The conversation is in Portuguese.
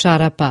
charapa